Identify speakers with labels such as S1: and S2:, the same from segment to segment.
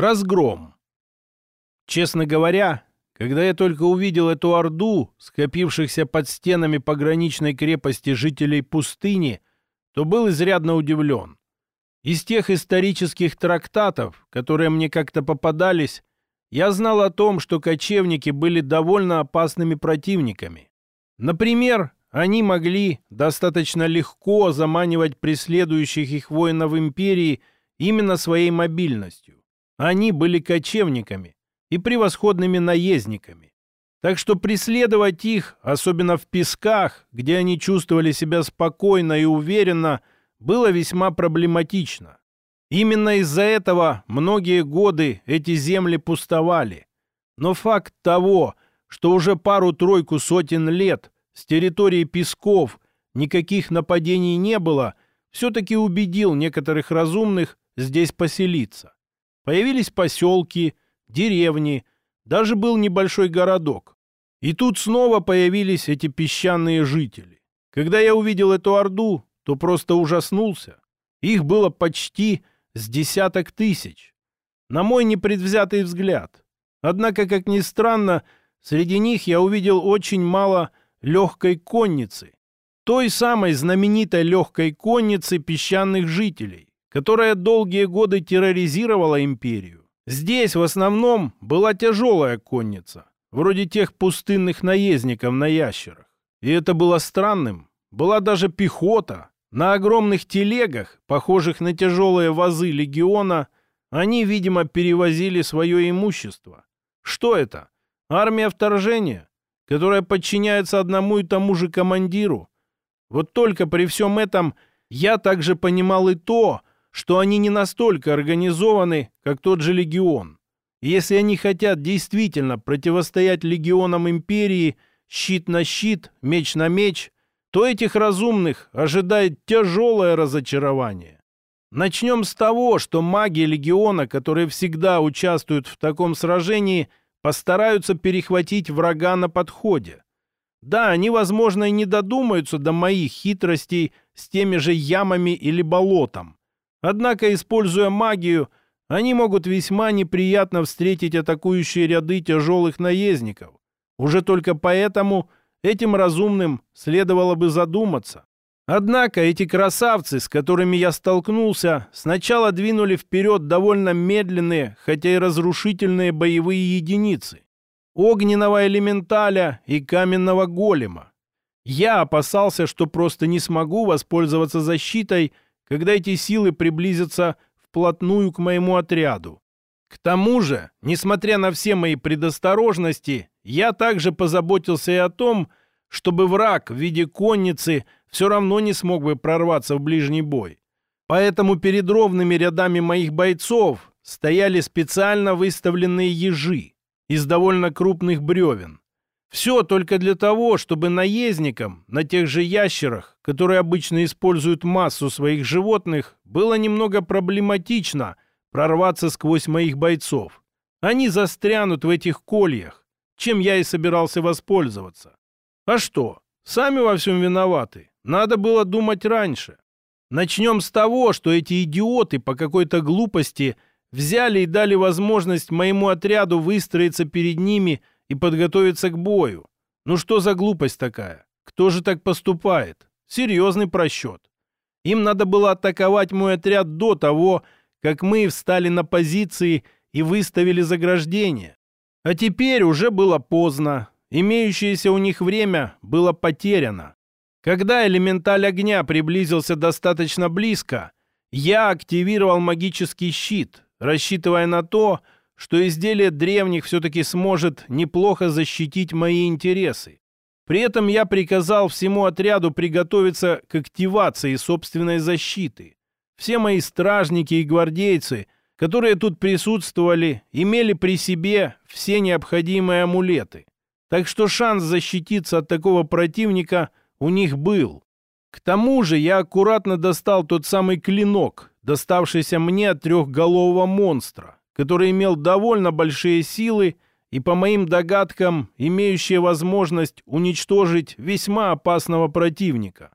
S1: Разгром. Честно говоря, когда я только увидел эту орду, скопившихся под стенами пограничной крепости жителей пустыни, то был изрядно удивлен. Из тех исторических трактатов, которые мне как-то попадались, я знал о том, что кочевники были довольно опасными противниками. Например, они могли достаточно легко заманивать преследующих их воинов империи именно своей мобильностью. Они были кочевниками и превосходными наездниками. Так что преследовать их, особенно в песках, где они чувствовали себя спокойно и уверенно, было весьма проблематично. Именно из-за этого многие годы эти земли пустовали. Но факт того, что уже пару-тройку сотен лет с территории Песков никаких нападений не было, все-таки убедил некоторых разумных здесь поселиться. Появились поселки, деревни, даже был небольшой городок. И тут снова появились эти песчаные жители. Когда я увидел эту орду, то просто ужаснулся. Их было почти с десяток тысяч. На мой непредвзятый взгляд. Однако, как ни странно, среди них я увидел очень мало легкой конницы. Той самой знаменитой легкой конницы песчаных жителей, которая долгие годы терроризировала империю. Здесь в основном была тяжелая конница, вроде тех пустынных наездников на ящерах. И это было странным. Была даже пехота, на огромных телегах, похожих на тяжелые вазы легиона, они, видимо, перевозили свое имущество. Что это? Армия вторжения, которая подчиняется одному и тому же командиру. Вот только при всем этом я также понимал и то, что они не настолько организованы, как тот же легион. если они хотят действительно противостоять легионам империи, щит на щит, меч на меч – то этих разумных ожидает тяжелое разочарование. Начнем с того, что маги легиона, которые всегда участвуют в таком сражении, постараются перехватить врага на подходе. Да, они, возможно, и не додумаются до моих хитростей с теми же ямами или болотом. Однако, используя магию, они могут весьма неприятно встретить атакующие ряды тяжелых наездников. Уже только поэтому этим разумным следовало бы задуматься. Однако эти красавцы, с которыми я столкнулся, сначала двинули вперед довольно медленные, хотя и разрушительные боевые единицы. Огненного элементаля и каменного голема. Я опасался, что просто не смогу воспользоваться защитой, когда эти силы приблизятся вплотную к моему отряду. К тому же, несмотря на все мои предосторожности, я также позаботился и о том, чтобы враг в виде конницы все равно не смог бы прорваться в ближний бой. Поэтому перед ровными рядами моих бойцов стояли специально выставленные ежи из довольно крупных бревен. Все только для того, чтобы наездникам на тех же ящерах, которые обычно используют массу своих животных, было немного проблематично прорваться сквозь моих бойцов. Они застрянут в этих кольях, чем я и собирался воспользоваться. А что? Сами во всем виноваты. Надо было думать раньше. Начнем с того, что эти идиоты по какой-то глупости взяли и дали возможность моему отряду выстроиться перед ними и подготовиться к бою. Ну что за глупость такая? Кто же так поступает? Серьезный просчет. Им надо было атаковать мой отряд до того, как мы встали на позиции и выставили заграждение. А теперь уже было поздно. Имеющееся у них время было потеряно. Когда элементаль огня приблизился достаточно близко, я активировал магический щит, рассчитывая на то, что изделие древних все-таки сможет неплохо защитить мои интересы. При этом я приказал всему отряду приготовиться к активации собственной защиты. Все мои стражники и гвардейцы – которые тут присутствовали, имели при себе все необходимые амулеты. Так что шанс защититься от такого противника у них был. К тому же я аккуратно достал тот самый клинок, доставшийся мне от трехголового монстра, который имел довольно большие силы и, по моим догадкам, имеющие возможность уничтожить весьма опасного противника.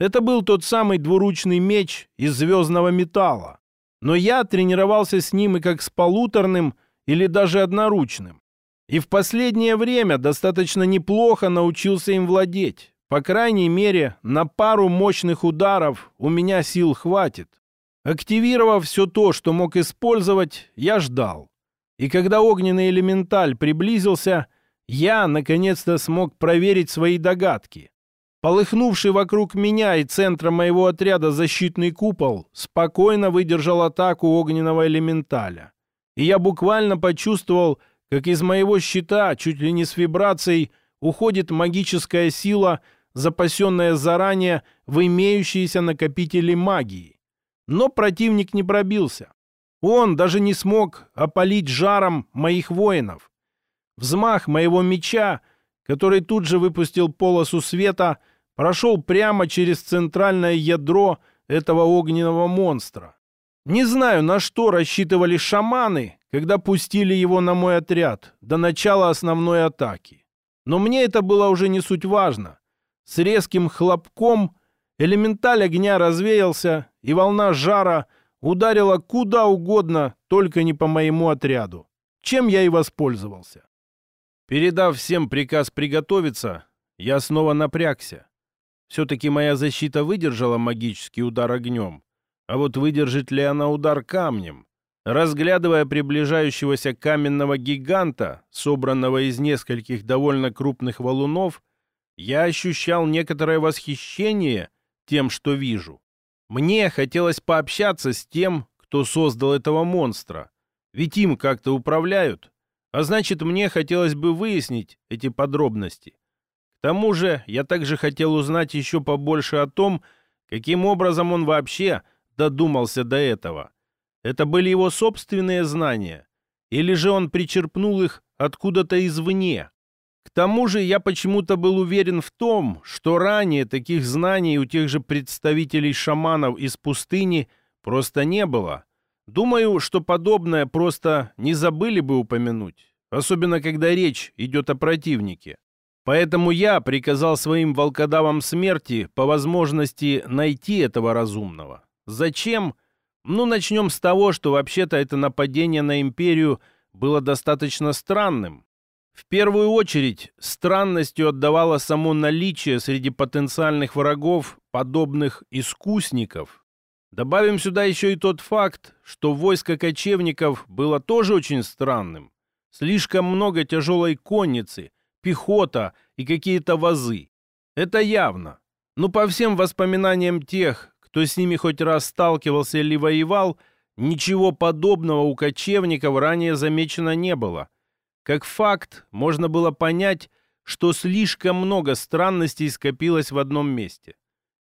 S1: Это был тот самый двуручный меч из звездного металла. но я тренировался с ним и как с полуторным или даже одноручным. И в последнее время достаточно неплохо научился им владеть. По крайней мере, на пару мощных ударов у меня сил хватит. Активировав все то, что мог использовать, я ждал. И когда огненный элементаль приблизился, я наконец-то смог проверить свои догадки. Полыхнувший вокруг меня и центра моего отряда защитный купол спокойно выдержал атаку огненного элементаля. И я буквально почувствовал, как из моего щита, чуть ли не с вибрацией, уходит магическая сила, запасенная заранее в имеющиеся накопители магии. Но противник не пробился. Он даже не смог опалить жаром моих воинов. Взмах моего меча, который тут же выпустил полосу света, прошел прямо через центральное ядро этого огненного монстра. Не знаю, на что рассчитывали шаманы, когда пустили его на мой отряд до начала основной атаки. Но мне это было уже не суть важно. С резким хлопком элементаль огня развеялся, и волна жара ударила куда угодно, только не по моему отряду. Чем я и воспользовался. Передав всем приказ приготовиться, я снова напрягся. Все-таки моя защита выдержала магический удар огнем. А вот выдержит ли она удар камнем? Разглядывая приближающегося каменного гиганта, собранного из нескольких довольно крупных валунов, я ощущал некоторое восхищение тем, что вижу. Мне хотелось пообщаться с тем, кто создал этого монстра. Ведь им как-то управляют. А значит, мне хотелось бы выяснить эти подробности. К тому же, я также хотел узнать еще побольше о том, каким образом он вообще додумался до этого. Это были его собственные знания? Или же он причерпнул их откуда-то извне? Тому же я почему-то был уверен в том, что ранее таких знаний у тех же представителей шаманов из пустыни просто не было. Думаю, что подобное просто не забыли бы упомянуть, особенно когда речь идет о противнике. Поэтому я приказал своим волкодавам смерти по возможности найти этого разумного. Зачем? Ну, начнем с того, что вообще-то это нападение на империю было достаточно странным. В первую очередь, странностью отдавало само наличие среди потенциальных врагов подобных искусников. Добавим сюда еще и тот факт, что войско кочевников было тоже очень странным. Слишком много тяжелой конницы, пехота и какие-то вазы. Это явно. Но по всем воспоминаниям тех, кто с ними хоть раз сталкивался или воевал, ничего подобного у кочевников ранее замечено не было. Как факт, можно было понять, что слишком много странностей скопилось в одном месте.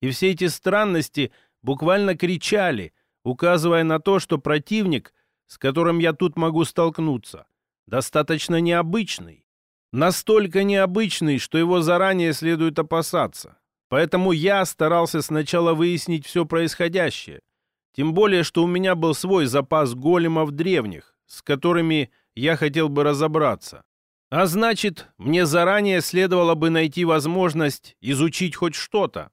S1: И все эти странности буквально кричали, указывая на то, что противник, с которым я тут могу столкнуться, достаточно необычный. Настолько необычный, что его заранее следует опасаться. Поэтому я старался сначала выяснить все происходящее. Тем более, что у меня был свой запас големов древних, с которыми я хотел бы разобраться. А значит, мне заранее следовало бы найти возможность изучить хоть что-то.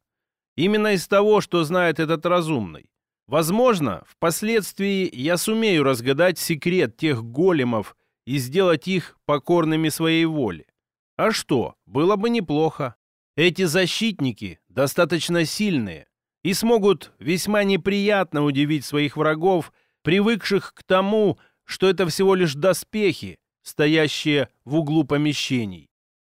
S1: Именно из того, что знает этот разумный. Возможно, впоследствии я сумею разгадать секрет тех големов, и сделать их покорными своей воле. А что, было бы неплохо. Эти защитники достаточно сильные и смогут весьма неприятно удивить своих врагов, привыкших к тому, что это всего лишь доспехи, стоящие в углу помещений.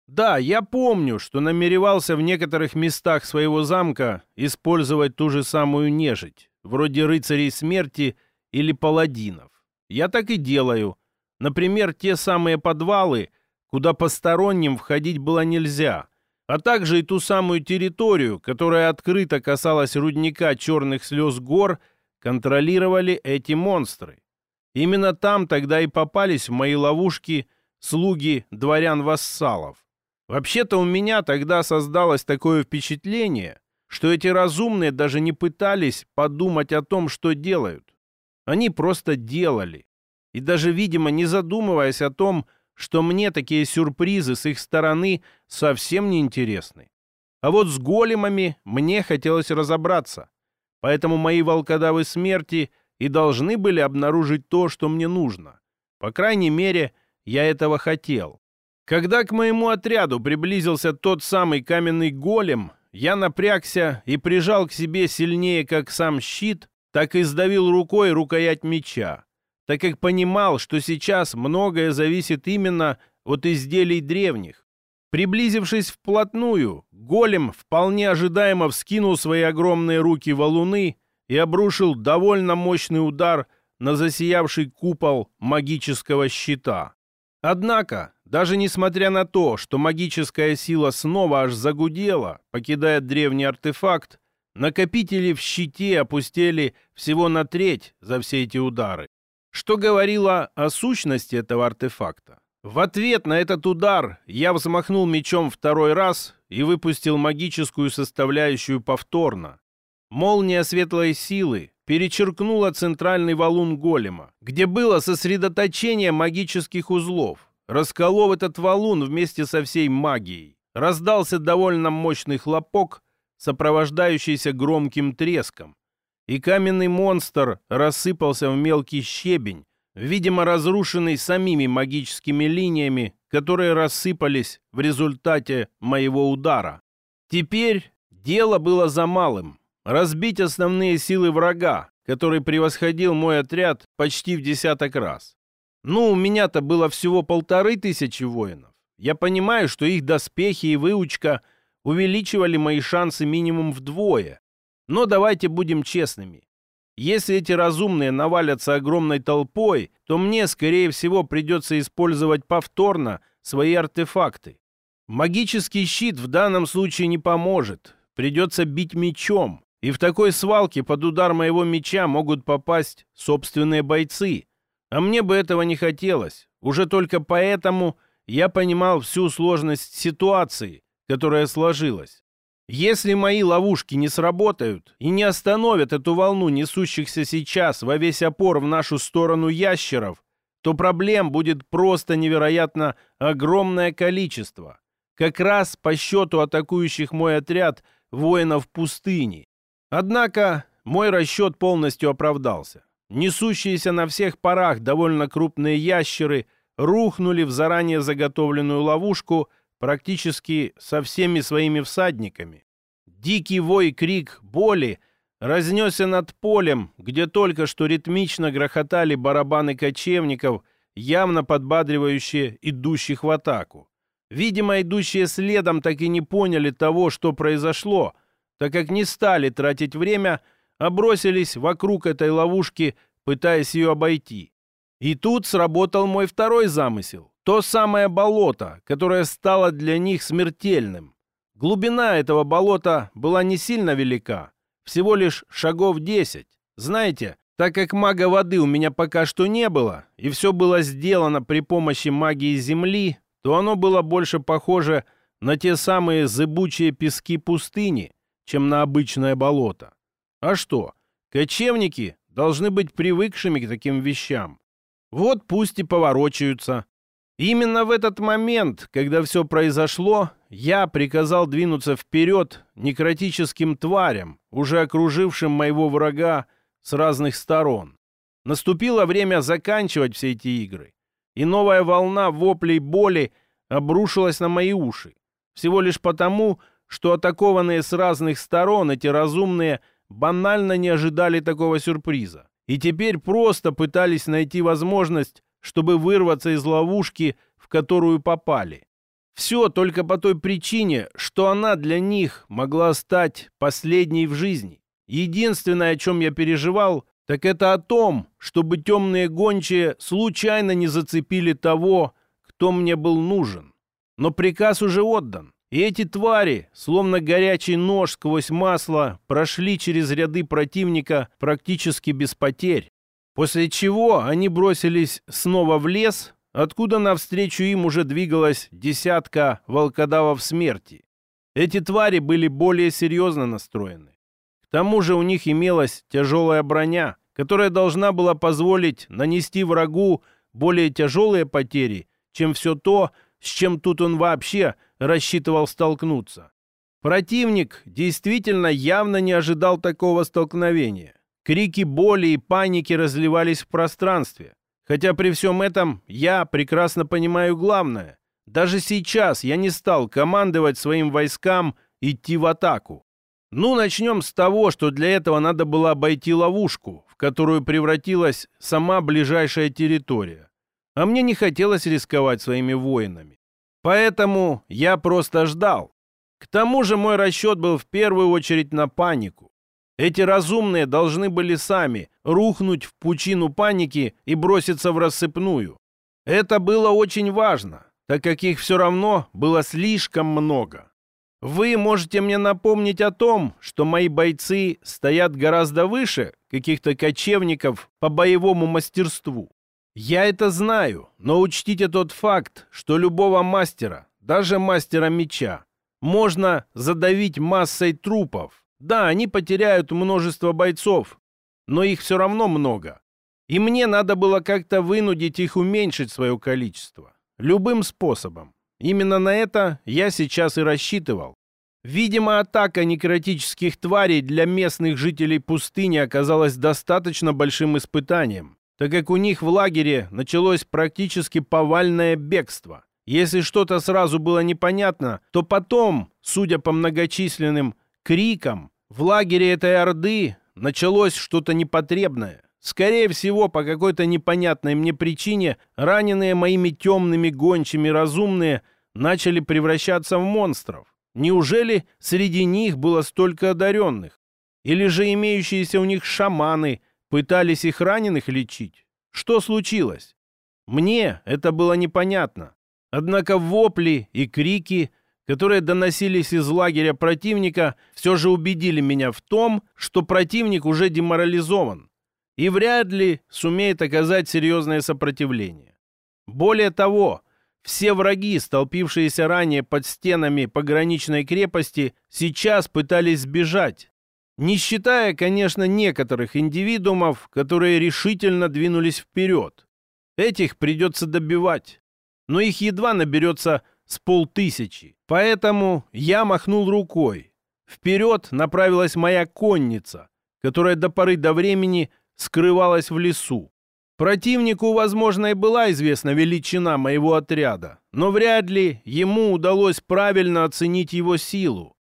S1: Да, я помню, что намеревался в некоторых местах своего замка использовать ту же самую нежить, вроде рыцарей смерти или паладинов. Я так и делаю, Например, те самые подвалы, куда посторонним входить было нельзя, а также и ту самую территорию, которая открыто касалась рудника черных слез гор, контролировали эти монстры. Именно там тогда и попались в мои ловушки слуги дворян-вассалов. Вообще-то у меня тогда создалось такое впечатление, что эти разумные даже не пытались подумать о том, что делают. Они просто делали и даже, видимо, не задумываясь о том, что мне такие сюрпризы с их стороны совсем не интересны. А вот с големами мне хотелось разобраться. Поэтому мои волкодавы смерти и должны были обнаружить то, что мне нужно. По крайней мере, я этого хотел. Когда к моему отряду приблизился тот самый каменный голем, я напрягся и прижал к себе сильнее как сам щит, так и сдавил рукой рукоять меча, так как понимал, что сейчас многое зависит именно от изделий древних. Приблизившись вплотную, голем вполне ожидаемо вскинул свои огромные руки валуны и обрушил довольно мощный удар на засиявший купол магического щита. Однако, даже несмотря на то, что магическая сила снова аж загудела, покидая древний артефакт, накопители в щите опустели всего на треть за все эти удары. Что говорило о сущности этого артефакта? В ответ на этот удар я взмахнул мечом второй раз и выпустил магическую составляющую повторно. Молния светлой силы перечеркнула центральный валун голема, где было сосредоточение магических узлов. Расколов этот валун вместе со всей магией. Раздался довольно мощный хлопок, сопровождающийся громким треском. И каменный монстр рассыпался в мелкий щебень, видимо, разрушенный самими магическими линиями, которые рассыпались в результате моего удара. Теперь дело было за малым — разбить основные силы врага, который превосходил мой отряд почти в десяток раз. Ну, у меня-то было всего полторы тысячи воинов. Я понимаю, что их доспехи и выучка увеличивали мои шансы минимум вдвое. Но давайте будем честными. Если эти разумные навалятся огромной толпой, то мне, скорее всего, придется использовать повторно свои артефакты. Магический щит в данном случае не поможет. Придется бить мечом. И в такой свалке под удар моего меча могут попасть собственные бойцы. А мне бы этого не хотелось. Уже только поэтому я понимал всю сложность ситуации, которая сложилась. Если мои ловушки не сработают и не остановят эту волну несущихся сейчас во весь опор в нашу сторону ящеров, то проблем будет просто невероятно огромное количество. Как раз по счету атакующих мой отряд воинов пустыни. Однако мой расчет полностью оправдался. Несущиеся на всех парах довольно крупные ящеры рухнули в заранее заготовленную ловушку практически со всеми своими всадниками. Дикий вой крик боли разнесся над полем, где только что ритмично грохотали барабаны кочевников, явно подбадривающие идущих в атаку. Видимо, идущие следом так и не поняли того, что произошло, так как не стали тратить время, а бросились вокруг этой ловушки, пытаясь ее обойти. И тут сработал мой второй замысел. То самое болото, которое стало для них смертельным. Глубина этого болота была не сильно велика, всего лишь шагов 10. Знаете, так как мага воды у меня пока что не было, и все было сделано при помощи магии земли, то оно было больше похоже на те самые зыбучие пески пустыни, чем на обычное болото. А что, кочевники должны быть привыкшими к таким вещам. Вот пусть и поворочаются. Именно в этот момент, когда все произошло, я приказал двинуться вперед некротическим тварям, уже окружившим моего врага с разных сторон. Наступило время заканчивать все эти игры, и новая волна воплей боли обрушилась на мои уши. Всего лишь потому, что атакованные с разных сторон эти разумные банально не ожидали такого сюрприза. И теперь просто пытались найти возможность чтобы вырваться из ловушки, в которую попали. Все только по той причине, что она для них могла стать последней в жизни. Единственное, о чем я переживал, так это о том, чтобы темные гончие случайно не зацепили того, кто мне был нужен. Но приказ уже отдан, и эти твари, словно горячий нож сквозь масло, прошли через ряды противника практически без потерь. После чего они бросились снова в лес, откуда навстречу им уже двигалась десятка волкодавов смерти. Эти твари были более серьезно настроены. К тому же у них имелась тяжелая броня, которая должна была позволить нанести врагу более тяжелые потери, чем все то, с чем тут он вообще рассчитывал столкнуться. Противник действительно явно не ожидал такого столкновения. Крики боли и паники разливались в пространстве. Хотя при всем этом я прекрасно понимаю главное. Даже сейчас я не стал командовать своим войскам идти в атаку. Ну, начнем с того, что для этого надо было обойти ловушку, в которую превратилась сама ближайшая территория. А мне не хотелось рисковать своими воинами. Поэтому я просто ждал. К тому же мой расчет был в первую очередь на панику. Эти разумные должны были сами рухнуть в пучину паники и броситься в рассыпную. Это было очень важно, так как их все равно было слишком много. Вы можете мне напомнить о том, что мои бойцы стоят гораздо выше каких-то кочевников по боевому мастерству. Я это знаю, но учтите тот факт, что любого мастера, даже мастера меча, можно задавить массой трупов, да, они потеряют множество бойцов, но их все равно много. И мне надо было как-то вынудить их уменьшить свое количество. Любым способом. Именно на это я сейчас и рассчитывал. Видимо, атака некротических тварей для местных жителей пустыни оказалась достаточно большим испытанием, так как у них в лагере началось практически повальное бегство. Если что-то сразу было непонятно, то потом, судя по многочисленным крикам, в лагере этой Орды началось что-то непотребное. Скорее всего, по какой-то непонятной мне причине раненые моими темными гончими разумные начали превращаться в монстров. Неужели среди них было столько одаренных? Или же имеющиеся у них шаманы пытались их раненых лечить? Что случилось? Мне это было непонятно. Однако вопли и крики которые доносились из лагеря противника, все же убедили меня в том, что противник уже деморализован и вряд ли сумеет оказать серьезное сопротивление. Более того, все враги, столпившиеся ранее под стенами пограничной крепости, сейчас пытались сбежать, не считая, конечно, некоторых индивидуумов, которые решительно двинулись вперед. Этих придется добивать, но их едва наберется с полтысячи. Поэтому я махнул рукой. Вперед направилась моя конница, которая до поры до времени скрывалась в лесу. Противнику, возможно, и была известна величина моего отряда, но вряд ли ему удалось правильно оценить его силу.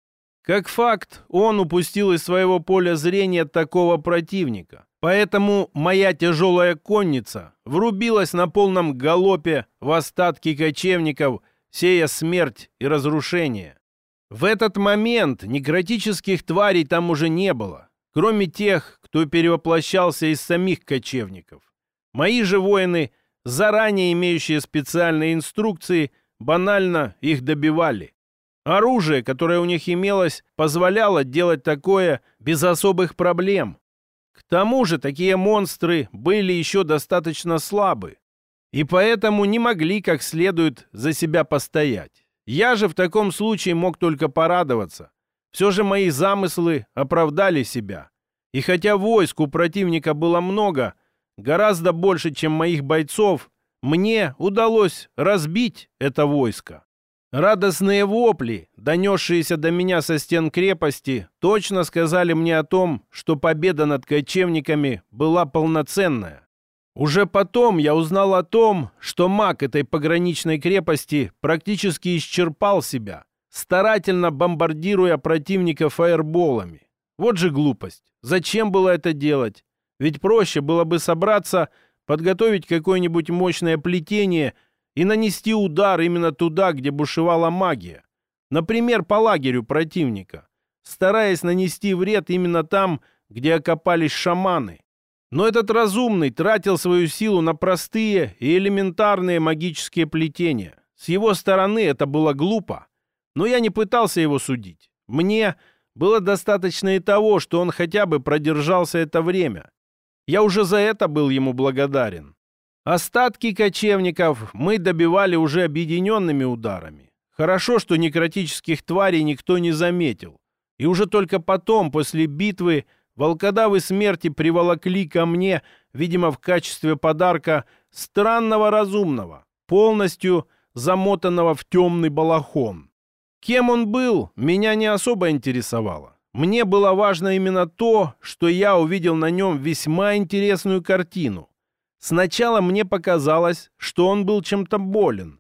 S1: Как факт, он упустил из своего поля зрения такого противника. Поэтому моя тяжелая конница врубилась на полном галопе в остатки кочевников – сея смерть и разрушение. В этот момент некротических тварей там уже не было, кроме тех, кто перевоплощался из самих кочевников. Мои же воины, заранее имеющие специальные инструкции, банально их добивали. Оружие, которое у них имелось, позволяло делать такое без особых проблем. К тому же такие монстры были еще достаточно слабы и поэтому не могли как следует за себя постоять. Я же в таком случае мог только порадоваться. Все же мои замыслы оправдали себя. И хотя войск у противника было много, гораздо больше, чем моих бойцов, мне удалось разбить это войско. Радостные вопли, донесшиеся до меня со стен крепости, точно сказали мне о том, что победа над кочевниками была полноценная. Уже потом я узнал о том, что маг этой пограничной крепости практически исчерпал себя, старательно бомбардируя противника фаерболами. Вот же глупость. Зачем было это делать? Ведь проще было бы собраться, подготовить какое-нибудь мощное плетение и нанести удар именно туда, где бушевала магия. Например, по лагерю противника, стараясь нанести вред именно там, где окопались шаманы. Но этот разумный тратил свою силу на простые и элементарные магические плетения. С его стороны это было глупо, но я не пытался его судить. Мне было достаточно и того, что он хотя бы продержался это время. Я уже за это был ему благодарен. Остатки кочевников мы добивали уже объединенными ударами. Хорошо, что некротических тварей никто не заметил. И уже только потом, после битвы, Волкодавы смерти приволокли ко мне, видимо, в качестве подарка, странного разумного, полностью замотанного в темный балахон. Кем он был, меня не особо интересовало. Мне было важно именно то, что я увидел на нем весьма интересную картину. Сначала мне показалось, что он был чем-то болен.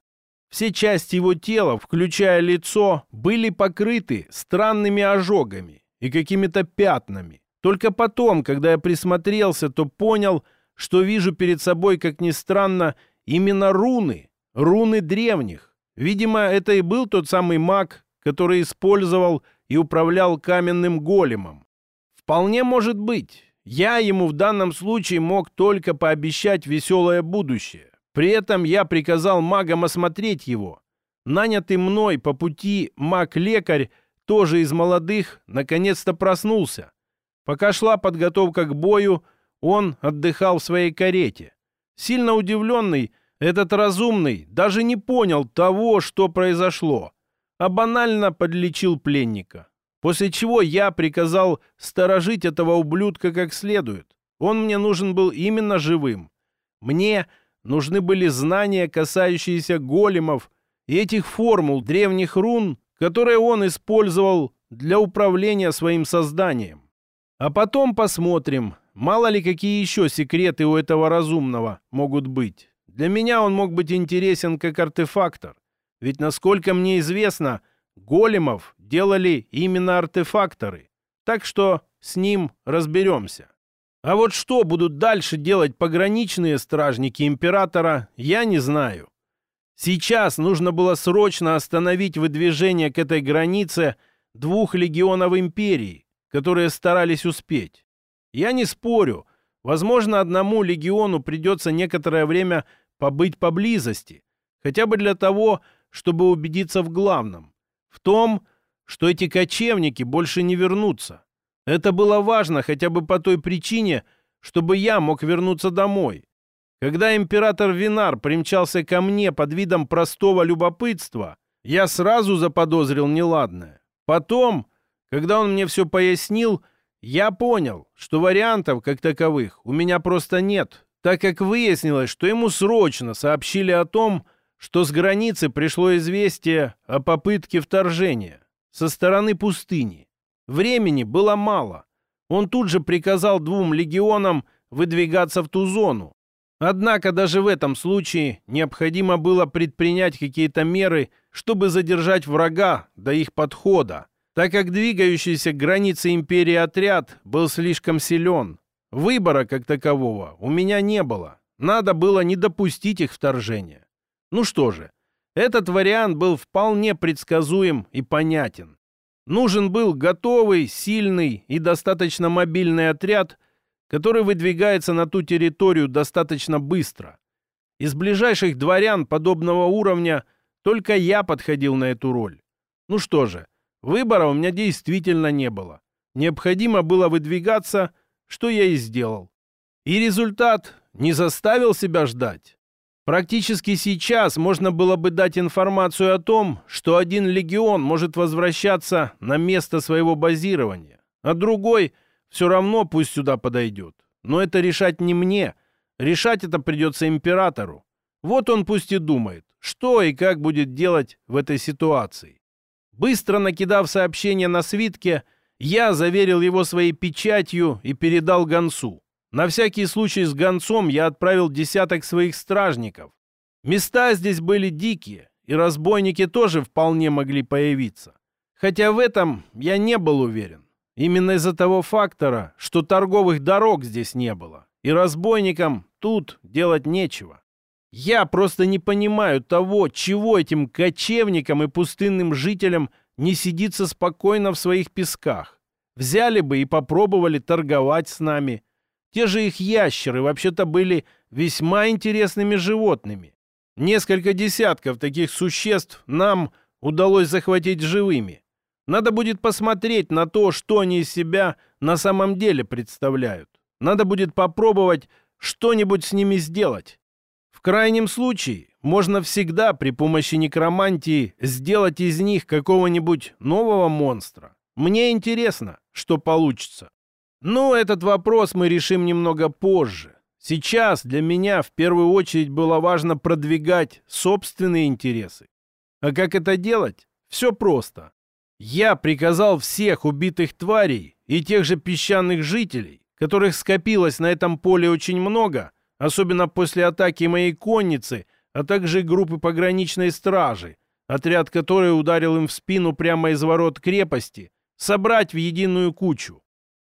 S1: Все части его тела, включая лицо, были покрыты странными ожогами и какими-то пятнами. Только потом, когда я присмотрелся, то понял, что вижу перед собой, как ни странно, именно руны, руны древних. Видимо, это и был тот самый маг, который использовал и управлял каменным големом. Вполне может быть. Я ему в данном случае мог только пообещать веселое будущее. При этом я приказал магам осмотреть его. Нанятый мной по пути маг-лекарь, тоже из молодых, наконец-то проснулся. Пока шла подготовка к бою, он отдыхал в своей карете. Сильно удивленный, этот разумный даже не понял того, что произошло а банально подлечил пленника. После чего я приказал сторожить этого ублюдка как следует. Он мне нужен был именно живым. Мне нужны были знания, касающиеся големов и этих формул древних рун, которые он использовал для управления своим созданием. А потом посмотрим, мало ли какие еще секреты у этого разумного могут быть. Для меня он мог быть интересен как артефактор. Ведь, насколько мне известно, големов делали именно артефакторы. Так что с ним разберемся. А вот что будут дальше делать пограничные стражники императора, я не знаю. Сейчас нужно было срочно остановить выдвижение к этой границе двух легионов империи, которые старались успеть. Я не спорю, возможно, одному легиону придется некоторое время побыть поблизости, хотя бы для того, чтобы убедиться в главном. В том, что эти кочевники больше не вернутся. Это было важно хотя бы по той причине, чтобы я мог вернуться домой. Когда император Винар примчался ко мне под видом простого любопытства, я сразу заподозрил неладное. Потом, когда он мне все пояснил, я понял, что вариантов как таковых у меня просто нет, так как выяснилось, что ему срочно сообщили о том, что с границы пришло известие о попытке вторжения со стороны пустыни. Времени было мало. Он тут же приказал двум легионам выдвигаться в ту зону. Однако даже в этом случае необходимо было предпринять какие-то меры, чтобы задержать врага до их подхода, так как двигающийся к границе империи отряд был слишком силен. Выбора как такового у меня не было. Надо было не допустить их вторжения. Ну что же, этот вариант был вполне предсказуем и понятен. Нужен был готовый, сильный и достаточно мобильный отряд, который выдвигается на ту территорию достаточно быстро. Из ближайших дворян подобного уровня только я подходил на эту роль. Ну что же, выбора у меня действительно не было. Необходимо было выдвигаться, что я и сделал. И результат не заставил себя ждать. Практически сейчас можно было бы дать информацию о том, что один легион может возвращаться на место своего базирования, а другой все равно пусть сюда подойдет. Но это решать не мне. Решать это придется императору. Вот он пусть и думает, что и как будет делать в этой ситуации. Быстро накидав сообщение на свитке, я заверил его своей печатью и передал гонцу. На всякий случай с гонцом я отправил десяток своих стражников. Места здесь были дикие, и разбойники тоже вполне могли появиться. Хотя в этом я не был уверен. Именно из-за того фактора, что торговых дорог здесь не было, и разбойникам тут делать нечего. Я просто не понимаю того, чего этим кочевникам и пустынным жителям не сидится спокойно в своих песках. Взяли бы и попробовали торговать с нами – те же их ящеры вообще-то были весьма интересными животными. Несколько десятков таких существ нам удалось захватить живыми. Надо будет посмотреть на то, что они из себя на самом деле представляют. Надо будет попробовать что-нибудь с ними сделать. В крайнем случае, можно всегда при помощи некромантии сделать из них какого-нибудь нового монстра. Мне интересно, что получится. Ну, этот вопрос мы решим немного позже. Сейчас для меня в первую очередь было важно продвигать собственные интересы. А как это делать? Все просто. Я приказал всех убитых тварей и тех же песчаных жителей, которых скопилось на этом поле очень много, особенно после атаки моей конницы, а также группы пограничной стражи, отряд которой ударил им в спину прямо из ворот крепости, собрать в единую кучу.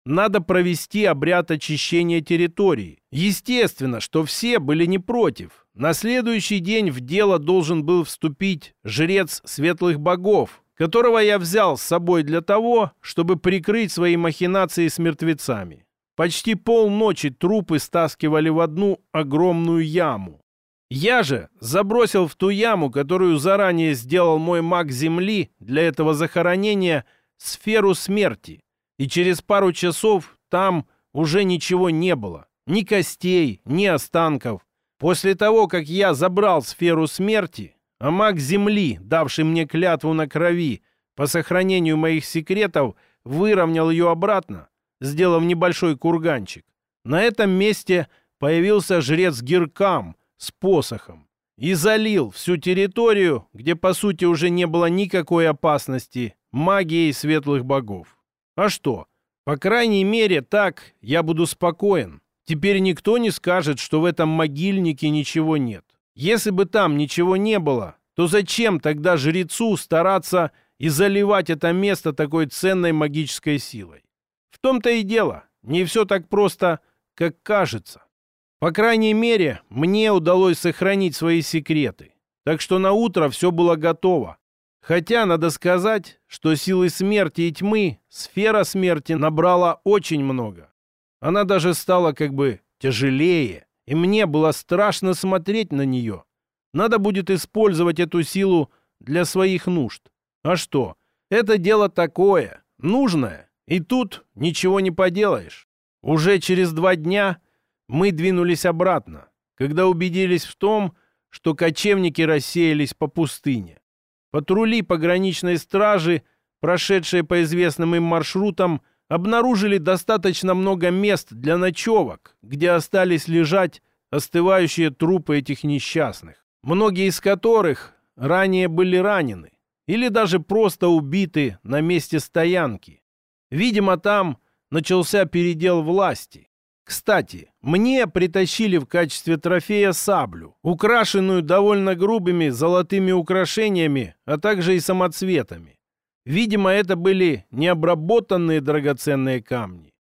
S1: Надо провести обряд очищения территории. Естественно, что все были не против. На следующий день в дело должен был вступить жрец светлых богов, которого я взял с собой для того, чтобы прикрыть свои махинации с мертвецами. Почти полночи трупы стаскивали в одну огромную яму. Я же забросил в ту яму, которую заранее сделал мой маг Земли для этого захоронения, сферу смерти. И через пару часов там уже ничего не было. Ни костей, ни останков. После того, как я забрал сферу смерти, а маг Земли, давший мне клятву на крови по сохранению моих секретов, выровнял ее обратно, сделав небольшой курганчик. На этом месте появился жрец Гиркам с посохом и залил всю территорию, где по сути уже не было никакой опасности, магией светлых богов. А что? По крайней мере, так я буду спокоен. Теперь никто не скажет, что в этом могильнике ничего нет. Если бы там ничего не было, то зачем тогда жрецу стараться и заливать это место такой ценной магической силой? В том-то и дело, не все так просто, как кажется. По крайней мере, мне удалось сохранить свои секреты. Так что на утро все было готово. Хотя, надо сказать, что силы смерти и тьмы сфера смерти набрала очень много. Она даже стала как бы тяжелее, и мне было страшно смотреть на нее. Надо будет использовать эту силу для своих нужд. А что? Это дело такое, нужное. И тут ничего не поделаешь. Уже через два дня мы двинулись обратно, когда убедились в том, что кочевники рассеялись по пустыне. Патрули пограничной стражи, прошедшие по известным им маршрутам, обнаружили достаточно много мест для ночевок, где остались лежать остывающие трупы этих несчастных, многие из которых ранее были ранены или даже просто убиты на месте стоянки. Видимо, там начался передел власти. Кстати, мне притащили в качестве трофея саблю, украшенную довольно грубыми золотыми украшениями, а также и самоцветами. Видимо, это были необработанные драгоценные камни.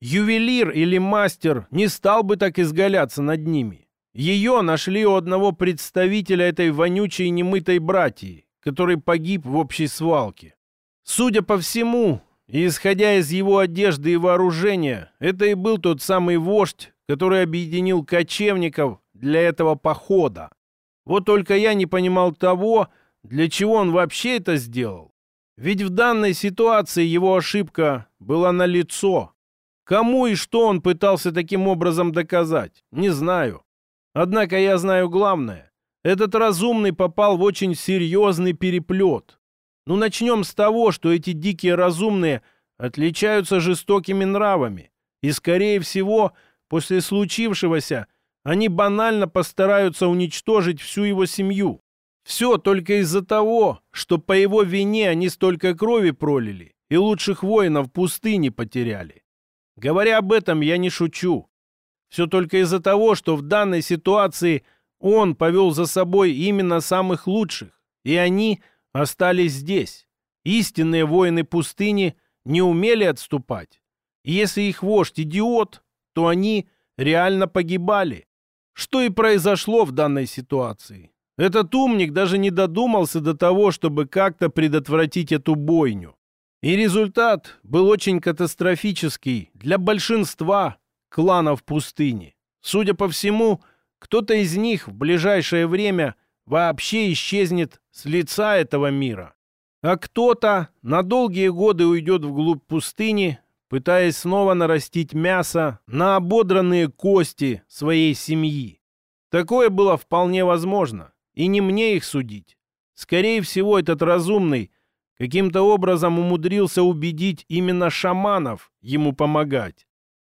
S1: Ювелир или мастер не стал бы так изгаляться над ними. Ее нашли у одного представителя этой вонючей немытой братьи, который погиб в общей свалке. Судя по всему, и, исходя из его одежды и вооружения, это и был тот самый вождь, который объединил кочевников для этого похода. Вот только я не понимал того, для чего он вообще это сделал. Ведь в данной ситуации его ошибка была налицо. Кому и что он пытался таким образом доказать, не знаю. Однако я знаю главное. Этот разумный попал в очень серьезный переплет. Ну, начнем с того, что эти дикие разумные отличаются жестокими нравами. И, скорее всего, после случившегося они банально постараются уничтожить всю его семью. Все только из-за того, что по его вине они столько крови пролили и лучших воинов пустыни потеряли. Говоря об этом, я не шучу. Все только из-за того, что в данной ситуации он повел за собой именно самых лучших, и они остались здесь. Истинные воины пустыни не умели отступать. И если их вождь идиот, то они реально погибали. Что и произошло в данной ситуации. Этот умник даже не додумался до того, чтобы как-то предотвратить эту бойню. И результат был очень катастрофический для большинства кланов пустыни. Судя по всему, кто-то из них в ближайшее время вообще исчезнет с лица этого мира. А кто-то на долгие годы уйдет вглубь пустыни, пытаясь снова нарастить мясо на ободранные кости своей семьи. Такое было вполне возможно, и не мне их судить. Скорее всего, этот разумный каким-то образом умудрился убедить именно шаманов ему помогать.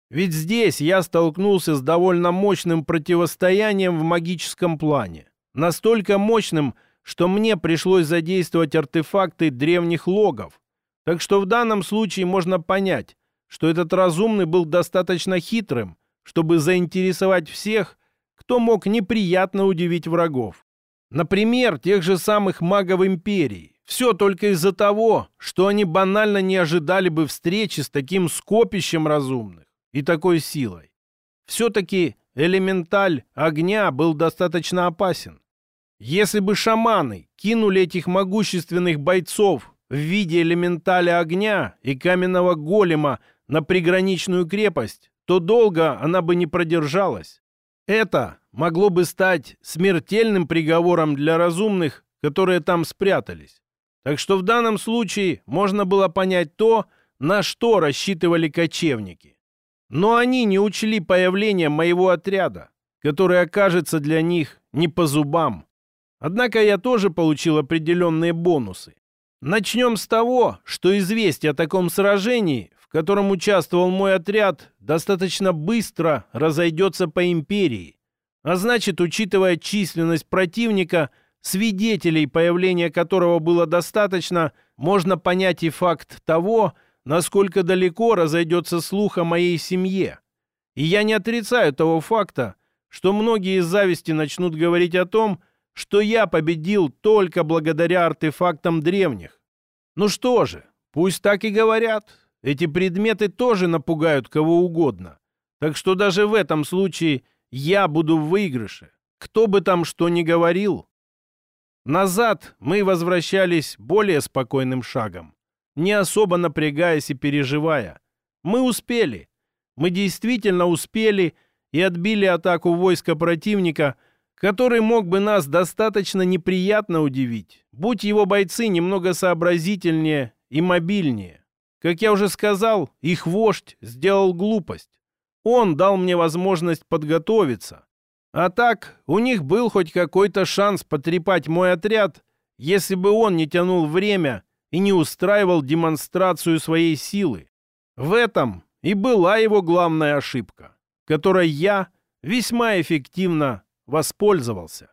S1: Ведь здесь я столкнулся с довольно мощным противостоянием в магическом плане. Настолько мощным, что мне пришлось задействовать артефакты древних логов, Так что в данном случае можно понять, что этот разумный был достаточно хитрым, чтобы заинтересовать всех, кто мог неприятно удивить врагов. Например, тех же самых магов Империи. Все только из-за того, что они банально не ожидали бы встречи с таким скопищем разумных и такой силой. Все-таки элементаль огня был достаточно опасен. Если бы шаманы кинули этих могущественных бойцов в виде элементаля огня и каменного голема на приграничную крепость, то долго она бы не продержалась. Это могло бы стать смертельным приговором для разумных, которые там спрятались. Так что в данном случае можно было понять то, на что рассчитывали кочевники. Но они не учли появление моего отряда, который окажется для них не по зубам. Однако я тоже получил определенные бонусы. Начнем с того, что известие о таком сражении, в котором участвовал мой отряд, достаточно быстро разойдется по империи. А значит, учитывая численность противника, свидетелей появления которого было достаточно, можно понять и факт того, насколько далеко разойдется слух о моей семье. И я не отрицаю того факта, что многие из зависти начнут говорить о том, что я победил только благодаря артефактам древних. Ну что же, пусть так и говорят. Эти предметы тоже напугают кого угодно. Так что даже в этом случае я буду в выигрыше. Кто бы там что ни говорил. Назад мы возвращались более спокойным шагом, не особо напрягаясь и переживая. Мы успели. Мы действительно успели и отбили атаку войска противника – который мог бы нас достаточно неприятно удивить, будь его бойцы немного сообразительнее и мобильнее. Как я уже сказал, их вождь сделал глупость. Он дал мне возможность подготовиться. А так, у них был хоть какой-то шанс потрепать мой отряд, если бы он не тянул время и не устраивал демонстрацию своей силы. В этом и была его главная ошибка, которой я весьма эффективно воспользовался.